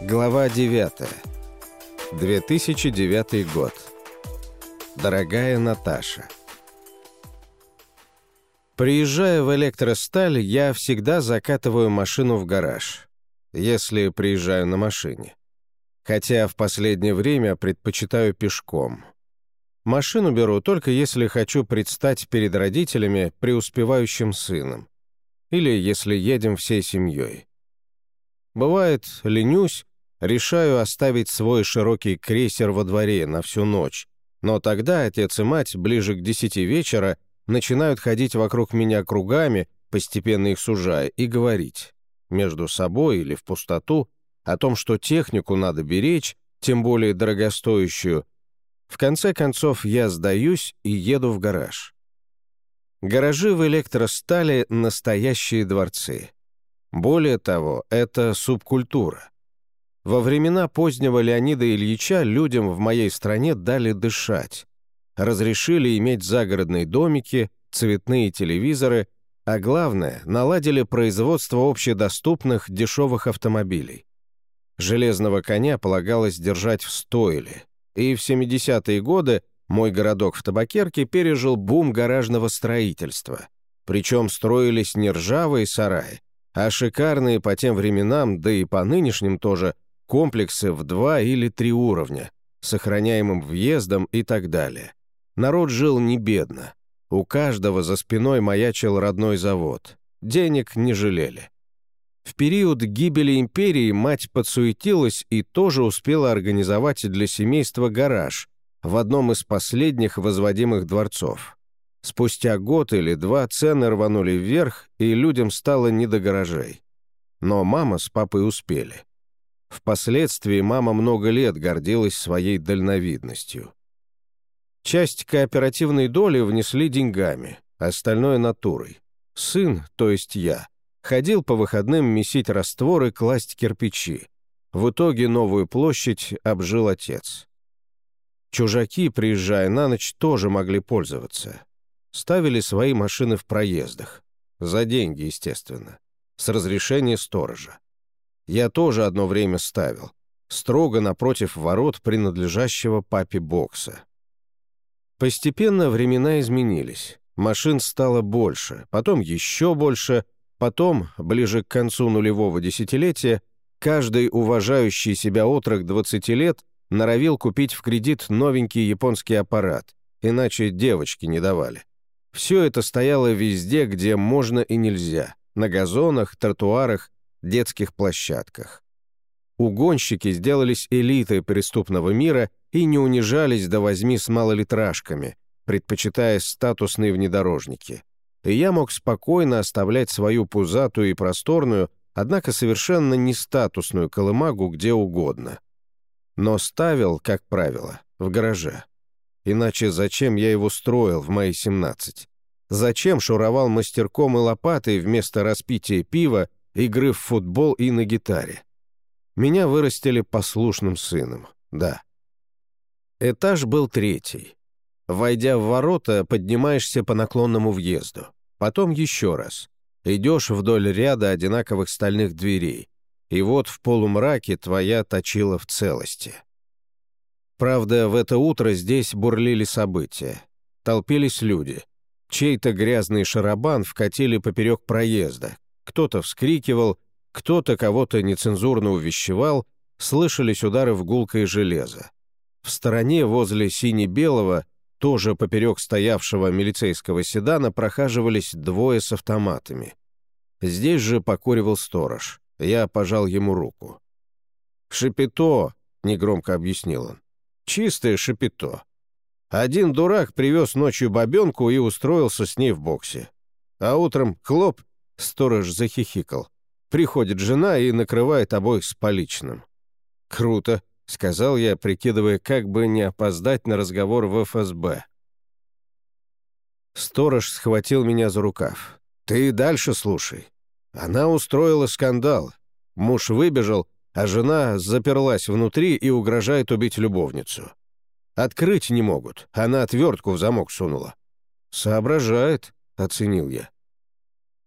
Глава 9. 2009 год. Дорогая Наташа. Приезжая в электросталь, я всегда закатываю машину в гараж, если приезжаю на машине. Хотя в последнее время предпочитаю пешком. Машину беру только если хочу предстать перед родителями преуспевающим сыном. Или если едем всей семьей. Бывает, ленюсь, решаю оставить свой широкий крейсер во дворе на всю ночь. Но тогда отец и мать ближе к десяти вечера начинают ходить вокруг меня кругами, постепенно их сужая, и говорить, между собой или в пустоту, о том, что технику надо беречь, тем более дорогостоящую. В конце концов, я сдаюсь и еду в гараж. Гаражи в электростали — настоящие дворцы. Более того, это субкультура. Во времена позднего Леонида Ильича людям в моей стране дали дышать. Разрешили иметь загородные домики, цветные телевизоры, а главное, наладили производство общедоступных дешевых автомобилей. Железного коня полагалось держать в стойле, и в 70-е годы мой городок в Табакерке пережил бум гаражного строительства. Причем строились не ржавые сараи, а шикарные по тем временам, да и по нынешним тоже, комплексы в два или три уровня, сохраняемым въездом и так далее. Народ жил не бедно. У каждого за спиной маячил родной завод. Денег не жалели. В период гибели империи мать подсуетилась и тоже успела организовать для семейства гараж в одном из последних возводимых дворцов. Спустя год или два цены рванули вверх, и людям стало не до гаражей. Но мама с папой успели. Впоследствии мама много лет гордилась своей дальновидностью. Часть кооперативной доли внесли деньгами, остальное — натурой. Сын, то есть я, ходил по выходным месить растворы, класть кирпичи. В итоге новую площадь обжил отец. Чужаки, приезжая на ночь, тоже могли пользоваться ставили свои машины в проездах. За деньги, естественно. С разрешения сторожа. Я тоже одно время ставил. Строго напротив ворот принадлежащего папе бокса. Постепенно времена изменились. Машин стало больше, потом еще больше, потом, ближе к концу нулевого десятилетия, каждый уважающий себя отрок 20 лет норовил купить в кредит новенький японский аппарат, иначе девочки не давали. Все это стояло везде, где можно и нельзя. На газонах, тротуарах, детских площадках. Угонщики сделались элитой преступного мира и не унижались до возьми с малолитражками, предпочитая статусные внедорожники. И я мог спокойно оставлять свою пузатую и просторную, однако совершенно не статусную колымагу где угодно. Но ставил, как правило, в гараже. Иначе зачем я его строил в мои 17? Зачем шуровал мастерком и лопатой вместо распития пива, игры в футбол и на гитаре? Меня вырастили послушным сыном, да. Этаж был третий. Войдя в ворота, поднимаешься по наклонному въезду. Потом еще раз. Идешь вдоль ряда одинаковых стальных дверей. И вот в полумраке твоя точила в целости. Правда, в это утро здесь бурлили события. Толпились люди. Чей-то грязный шарабан вкатили поперек проезда. Кто-то вскрикивал, кто-то кого-то нецензурно увещевал, слышались удары в гулкое железо. В стороне возле сине-белого, тоже поперек стоявшего милицейского седана, прохаживались двое с автоматами. Здесь же покуривал сторож. Я пожал ему руку. «Шипито», — негромко объяснил он. Чистое шапито. Один дурак привез ночью бабенку и устроился с ней в боксе. А утром, хлоп, сторож захихикал. Приходит жена и накрывает обоих с поличным. «Круто», — сказал я, прикидывая, как бы не опоздать на разговор в ФСБ. Сторож схватил меня за рукав. «Ты дальше слушай. Она устроила скандал. Муж выбежал, а жена заперлась внутри и угрожает убить любовницу. Открыть не могут, она отвертку в замок сунула. «Соображает», — оценил я.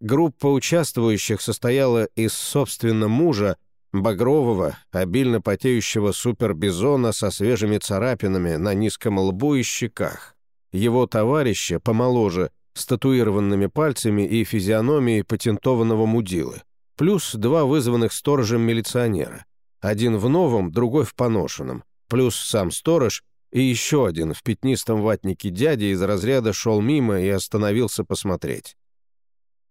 Группа участвующих состояла из, собственно, мужа, Багрового, обильно потеющего супербизона со свежими царапинами на низком лбу и щеках. Его товарища, помоложе, с татуированными пальцами и физиономией патентованного мудилы. Плюс два вызванных сторожем милиционера. Один в новом, другой в поношенном. Плюс сам сторож и еще один в пятнистом ватнике дяди из разряда шел мимо и остановился посмотреть.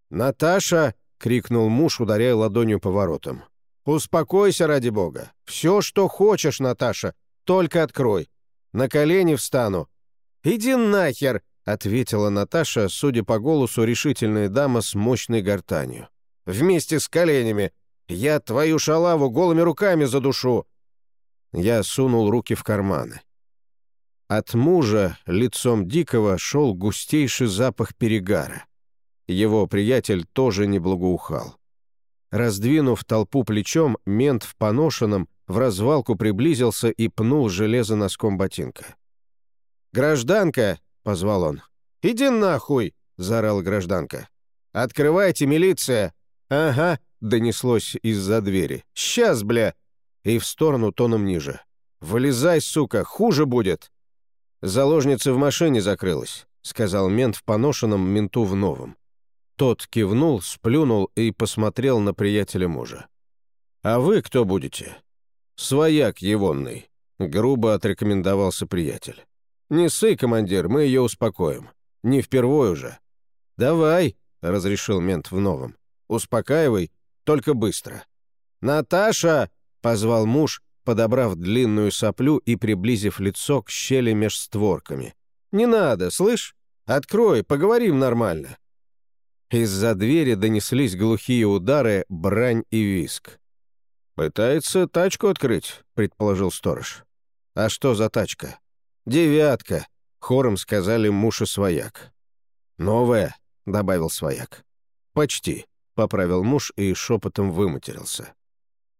«Наташа!» — крикнул муж, ударяя ладонью по воротам. «Успокойся, ради бога. Все, что хочешь, Наташа, только открой. На колени встану». «Иди нахер!» — ответила Наташа, судя по голосу, решительная дама с мощной гортанью. «Вместе с коленями. Я твою шалаву голыми руками задушу». Я сунул руки в карманы. От мужа, лицом дикого, шел густейший запах перегара. Его приятель тоже не благоухал. Раздвинув толпу плечом, мент в поношенном в развалку приблизился и пнул железо носком ботинка. «Гражданка!» — позвал он. «Иди нахуй!» — заорал гражданка. «Открывайте, милиция!» «Ага!» — донеслось из-за двери. «Сейчас, бля!» И в сторону тоном ниже. «Вылезай, сука, хуже будет!» «Заложница в машине закрылась», — сказал мент в поношенном, менту в новом. Тот кивнул, сплюнул и посмотрел на приятеля мужа. «А вы кто будете?» «Свояк егонный», — грубо отрекомендовался приятель. «Не ссы, командир, мы ее успокоим. Не впервой уже». «Давай», — разрешил мент в новом. «Успокаивай, только быстро». «Наташа!» — позвал муж, подобрав длинную соплю и приблизив лицо к щели меж створками. «Не надо, слышь? Открой, поговорим нормально». Из-за двери донеслись глухие удары, брань и виск. «Пытается тачку открыть», — предположил сторож. «А что за тачка?» «Девятка», — хором сказали муж и свояк. «Новая», — добавил свояк. «Почти», — поправил муж и шепотом выматерился.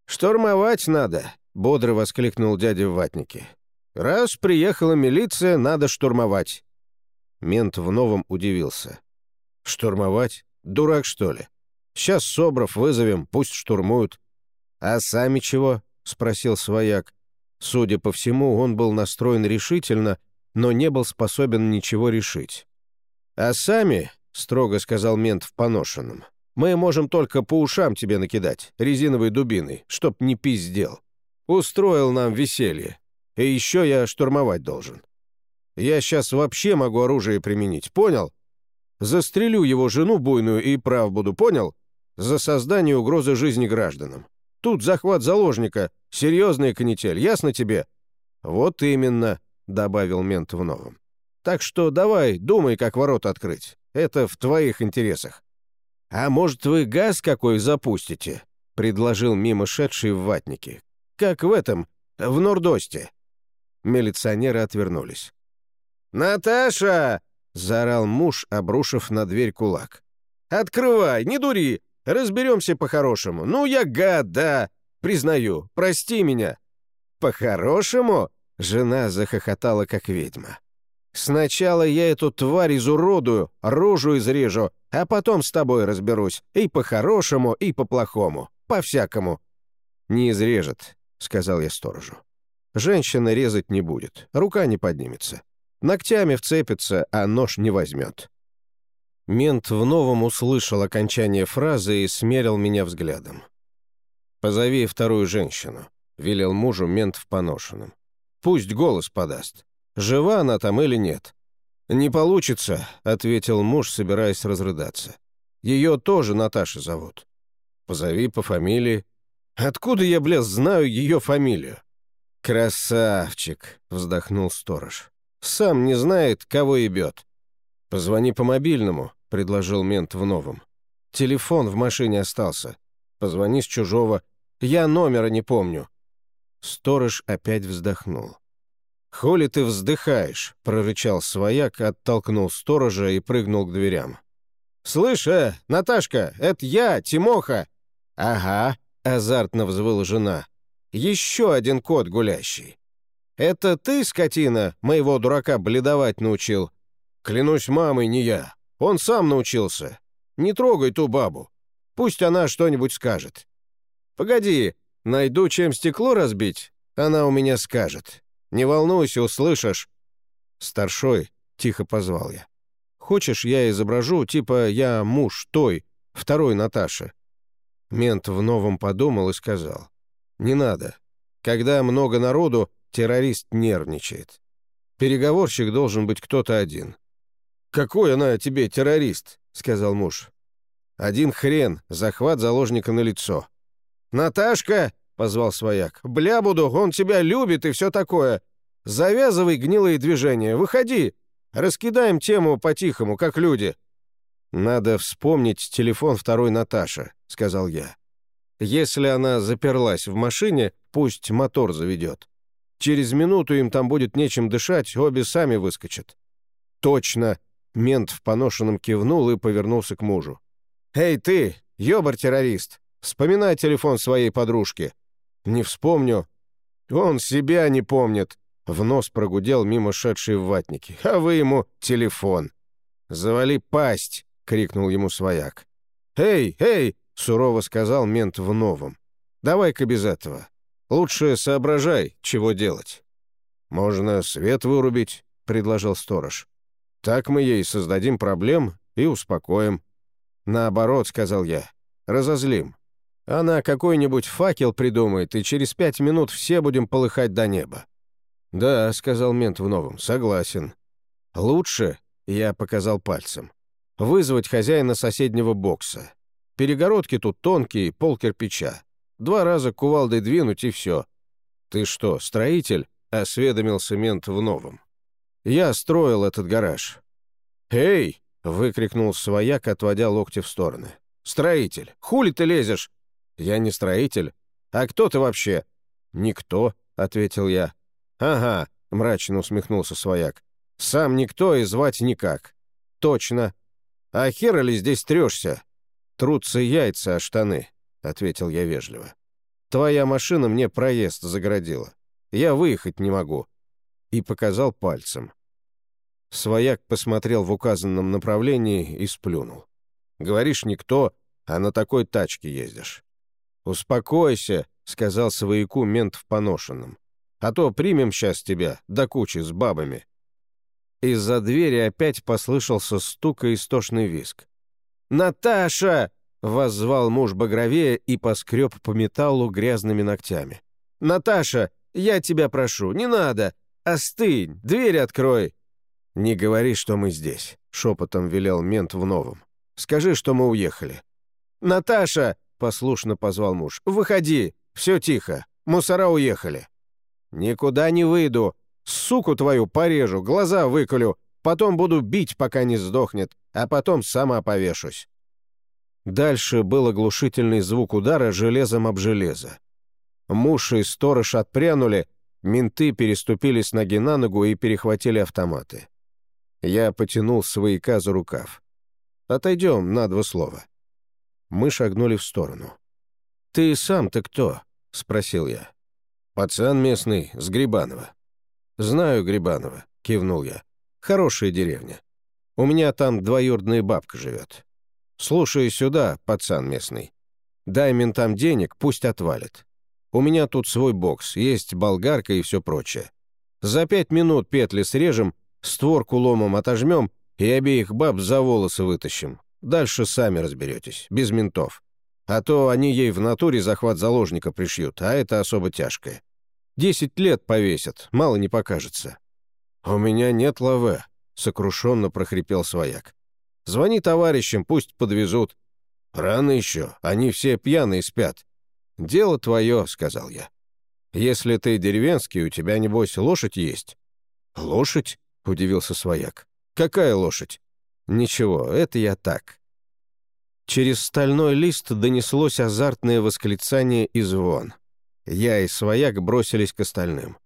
«Штурмовать надо», — бодро воскликнул дядя в ватнике. «Раз приехала милиция, надо штурмовать». Мент в новом удивился. «Штурмовать? Дурак, что ли? Сейчас Собров вызовем, пусть штурмуют». «А сами чего?» — спросил свояк. Судя по всему, он был настроен решительно, но не был способен ничего решить. «А сами?» — строго сказал мент в поношенном. «Мы можем только по ушам тебе накидать, резиновой дубиной, чтоб не пиздел. Устроил нам веселье. И еще я штурмовать должен. Я сейчас вообще могу оружие применить, понял? Застрелю его жену буйную и прав буду, понял? За создание угрозы жизни гражданам. Тут захват заложника, серьезная канитель, ясно тебе?» «Вот именно», — добавил мент в новом. «Так что давай, думай, как ворота открыть. Это в твоих интересах». «А может, вы газ какой запустите?» — предложил мимо шедший в ватнике. «Как в этом, в Нордосте». Милиционеры отвернулись. «Наташа!» Заорал муж, обрушив на дверь кулак. «Открывай, не дури! Разберемся по-хорошему. Ну, я гад, да! Признаю, прости меня!» «По-хорошему?» — жена захохотала, как ведьма. «Сначала я эту тварь изуродую, рожу изрежу, а потом с тобой разберусь. И по-хорошему, и по-плохому. По-всякому». «Не изрежет», — сказал я сторожу. «Женщина резать не будет, рука не поднимется. Ногтями вцепится, а нож не возьмет. Мент в новом услышал окончание фразы и смерил меня взглядом. «Позови вторую женщину», — велел мужу мент в поношенном. «Пусть голос подаст. Жива она там или нет?» «Не получится», — ответил муж, собираясь разрыдаться. «Ее тоже Наташа зовут. Позови по фамилии». «Откуда я, бля, знаю ее фамилию?» «Красавчик», — вздохнул сторож. Сам не знает, кого ебет. «Позвони по мобильному», — предложил мент в новом. «Телефон в машине остался. Позвони с чужого. Я номера не помню». Сторож опять вздохнул. «Хули ты вздыхаешь?» — прорычал свояк, оттолкнул сторожа и прыгнул к дверям. «Слышь, э, Наташка, это я, Тимоха!» «Ага», — азартно взвыла жена. «Еще один кот гулящий. «Это ты, скотина, моего дурака бледовать научил?» «Клянусь мамой, не я. Он сам научился. Не трогай ту бабу. Пусть она что-нибудь скажет». «Погоди, Найду, чем стекло разбить, она у меня скажет. Не волнуйся, услышишь». «Старшой», — тихо позвал я. «Хочешь, я изображу, типа я муж той, второй Наташи?» Мент в новом подумал и сказал. «Не надо. Когда много народу, террорист нервничает. Переговорщик должен быть кто-то один». «Какой она тебе террорист?» — сказал муж. «Один хрен, захват заложника на лицо». «Наташка!» — позвал свояк. «Бля буду, он тебя любит и все такое. Завязывай гнилые движения, выходи. Раскидаем тему по-тихому, как люди». «Надо вспомнить телефон второй Наташи», — сказал я. «Если она заперлась в машине, пусть мотор заведет. Через минуту им там будет нечем дышать, обе сами выскочат». «Точно!» — мент в поношенном кивнул и повернулся к мужу. «Эй, ты, ёбар-террорист, вспоминай телефон своей подружки». «Не вспомню». «Он себя не помнит», — в нос прогудел мимо шедший в ватники. «А вы ему телефон». «Завали пасть», — крикнул ему свояк. «Эй, эй!» — сурово сказал мент в новом. «Давай-ка без этого. Лучше соображай, чего делать». «Можно свет вырубить», — предложил сторож. «Так мы ей создадим проблем и успокоим». «Наоборот», — сказал я, — «разозлим. Она какой-нибудь факел придумает, и через пять минут все будем полыхать до неба». «Да», — сказал мент в новом, — «согласен». «Лучше», — я показал пальцем, — «вызвать хозяина соседнего бокса. Перегородки тут тонкие, пол кирпича. Два раза кувалдой двинуть и все». «Ты что, строитель?» — осведомился мент в новом. «Я строил этот гараж». «Эй!» — выкрикнул свояк, отводя локти в стороны. «Строитель! Хули ты лезешь?» «Я не строитель. А кто ты вообще?» «Никто», — ответил я. «Ага», — мрачно усмехнулся свояк. «Сам никто и звать никак». «Точно. А хера ли здесь трешься?» «Трутся яйца о штаны», — ответил я вежливо. «Твоя машина мне проезд загородила. Я выехать не могу». И показал пальцем. Свояк посмотрел в указанном направлении и сплюнул. «Говоришь, никто, а на такой тачке ездишь». «Успокойся», — сказал свояку мент в поношенном. «А то примем сейчас тебя, до кучи с бабами». Из-за двери опять послышался стук и истошный виск. «Наташа!» — воззвал муж багровее и поскреб по металлу грязными ногтями. «Наташа, я тебя прошу, не надо! Остынь, дверь открой!» «Не говори, что мы здесь», — шепотом велел мент в новом. «Скажи, что мы уехали». «Наташа!» — послушно позвал муж. «Выходи! Все тихо! Мусора уехали!» «Никуда не выйду! Суку твою порежу, глаза выколю, потом буду бить, пока не сдохнет, а потом сама повешусь». Дальше был оглушительный звук удара железом об железо. Муж и сторож отпрянули, менты переступили с ноги на ногу и перехватили автоматы. Я потянул свояка за рукав. «Отойдем на два слова». Мы шагнули в сторону. «Ты сам-то кто?» — спросил я. «Пацан местный, с Грибанова». «Знаю Грибанова», — кивнул я. «Хорошая деревня. У меня там двоюродная бабка живет. Слушай сюда, пацан местный. Дай ментам денег, пусть отвалит. У меня тут свой бокс, есть болгарка и все прочее. За пять минут петли срежем, створку ломом отожмем и обеих баб за волосы вытащим. Дальше сами разберетесь, без ментов. А то они ей в натуре захват заложника пришьют, а это особо тяжкое. Десять лет повесят, мало не покажется». «У меня нет лаве», — сокрушенно прохрипел свояк. «Звони товарищам, пусть подвезут». «Рано еще, они все пьяные спят». «Дело твое», — сказал я. «Если ты деревенский, у тебя, небось, лошадь есть?» «Лошадь?» — удивился свояк. «Какая лошадь?» Ничего, это я так. Через стальной лист донеслось азартное восклицание и звон. Я и свояк бросились к остальным.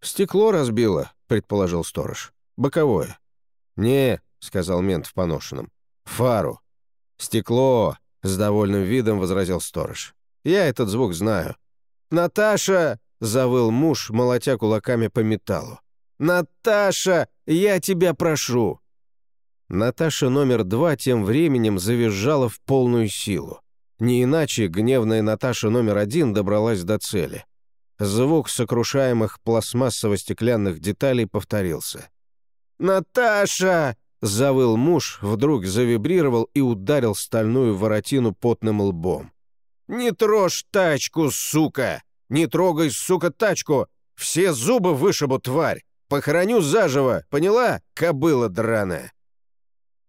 «Стекло разбило», — предположил сторож. «Боковое». «Не», — сказал мент в поношенном. «Фару». «Стекло», — с довольным видом возразил сторож. «Я этот звук знаю». «Наташа!» — завыл муж, молотя кулаками по металлу. «Наташа, я тебя прошу!» Наташа номер два тем временем завизжала в полную силу. Не иначе гневная Наташа номер один добралась до цели. Звук сокрушаемых пластмассово-стеклянных деталей повторился. «Наташа!» — завыл муж, вдруг завибрировал и ударил стальную воротину потным лбом. «Не трожь тачку, сука! Не трогай, сука, тачку! Все зубы вышибу, тварь! Похороню заживо, поняла, кобыла драная?»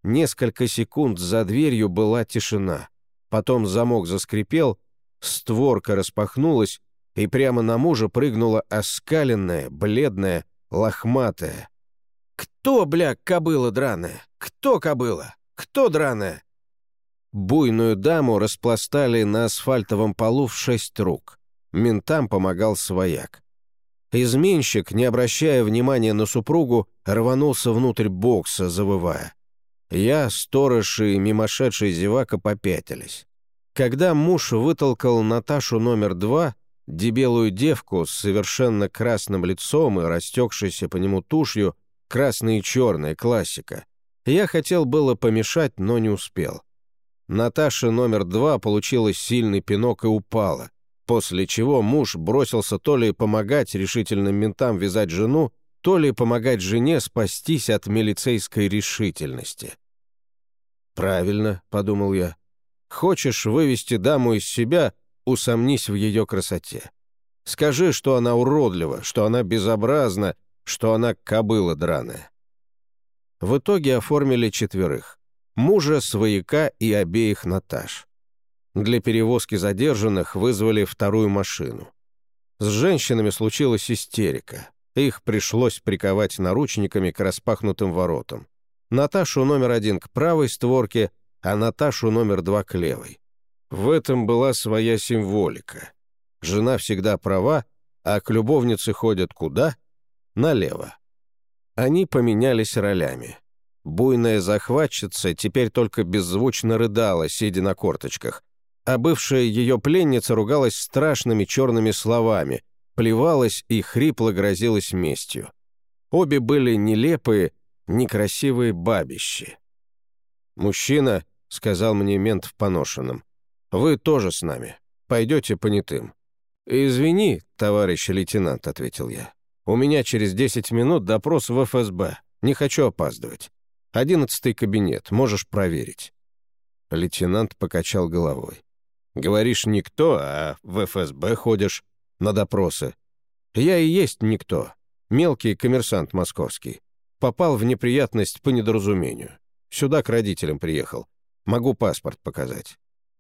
Несколько секунд за дверью была тишина. Потом замок заскрипел, створка распахнулась, и прямо на мужа прыгнула оскаленная, бледная, лохматая. «Кто, бля, кобыла драная? Кто кобыла? Кто драная?» Буйную даму распластали на асфальтовом полу в шесть рук. Ментам помогал свояк. Изменщик, не обращая внимания на супругу, рванулся внутрь бокса, завывая. Я, сторож и мимошедший зевака попятились. Когда муж вытолкал Наташу номер два, дебелую девку с совершенно красным лицом и растекшейся по нему тушью, красная и черная, классика, я хотел было помешать, но не успел. Наташа номер два получила сильный пинок и упала, после чего муж бросился то ли помогать решительным ментам вязать жену, то ли помогать жене спастись от милицейской решительности. «Правильно», — подумал я. «Хочешь вывести даму из себя, усомнись в ее красоте. Скажи, что она уродлива, что она безобразна, что она кобыла драная». В итоге оформили четверых. Мужа, свояка и обеих Наташ. Для перевозки задержанных вызвали вторую машину. С женщинами случилась истерика. Их пришлось приковать наручниками к распахнутым воротам. Наташу номер один к правой створке, а Наташу номер два к левой. В этом была своя символика. Жена всегда права, а к любовнице ходят куда? Налево. Они поменялись ролями. Буйная захватчица теперь только беззвучно рыдала, сидя на корточках, а бывшая ее пленница ругалась страшными черными словами, плевалась и хрипло грозилась местью. Обе были нелепые, некрасивые бабищи. «Мужчина», — сказал мне мент в поношенном, — «вы тоже с нами. Пойдете понятым». «Извини, товарищ лейтенант», — ответил я. «У меня через 10 минут допрос в ФСБ. Не хочу опаздывать. Одиннадцатый кабинет, можешь проверить». Лейтенант покачал головой. «Говоришь, никто, а в ФСБ ходишь на допросы. Я и есть никто. Мелкий коммерсант московский. Попал в неприятность по недоразумению. Сюда к родителям приехал. Могу паспорт показать.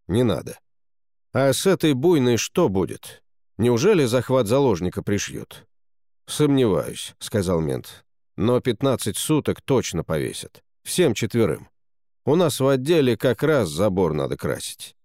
Не надо. А с этой буйной что будет? Неужели захват заложника пришьют? Сомневаюсь, сказал мент. Но 15 суток точно повесят. Всем четверым. У нас в отделе как раз забор надо красить.